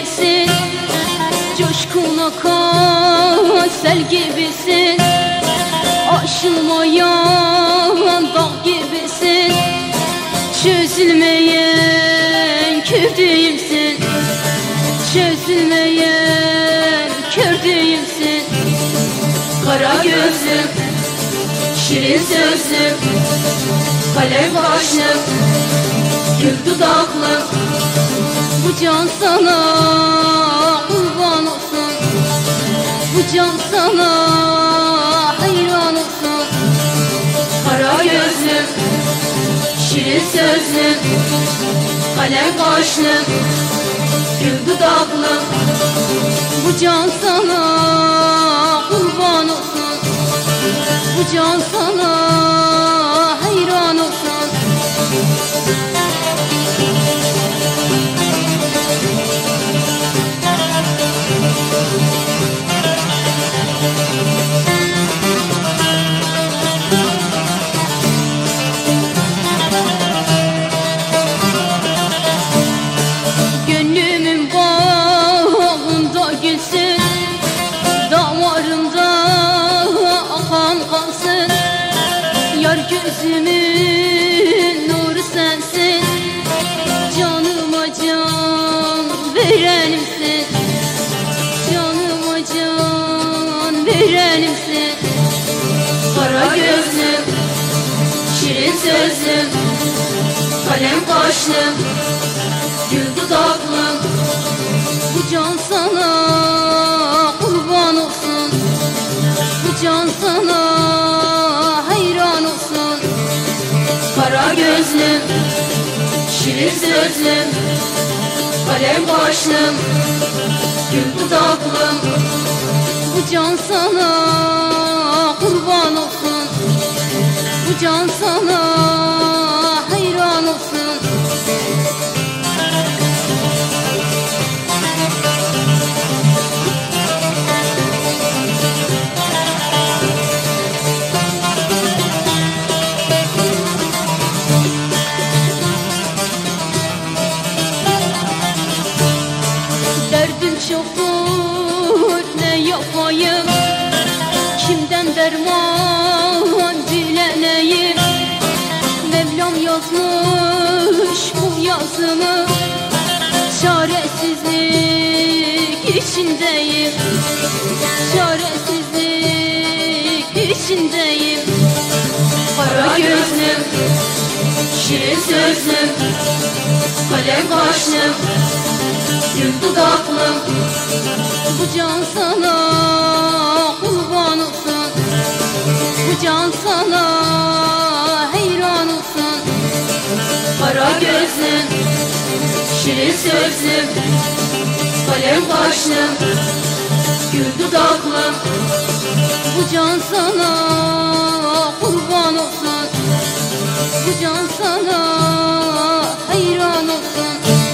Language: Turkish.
gibisin Coşkun akan sel gibisin. Aşılmayan dağ gibisin. Çözülmeyen kürdüğümsün Çözülmeyen kürdüğümsün Kara gözlüm Şirin sözlüm. Kalem kaşlım Gül dudaklım Bu can sana kurban olsun. Bu can sana hayran olsun. Kara gözlüm Şirin sözlüm Kalem kaşlım Gül dudaklım Bu can sana kurban olsun. Bu can sana Yar gözümün nuru sensin. Canıma can verenimsin Canıma can verenimsin Kara gözlüm, şirin sözlüm Kalem kaşlım, gül şirin sözlüm Kalem kaşlım, gül dudaklım Bu can sana kurban olsun Bu can sana derman dileneyim. Mevlam yazmış bu yazımı Çaresizlik içindeyim. Çaresizlik içindeyim. Kara gözlüm, şirin sözlüm Kalem kaşlım, gül dudaklım Bu can sana Can sana hayran olsun. Kara gözlüm, şirin sözlüm Kalem kaşlım, gül dudaklım Bu can sana kurban olsun. Bu can sana hayran olsun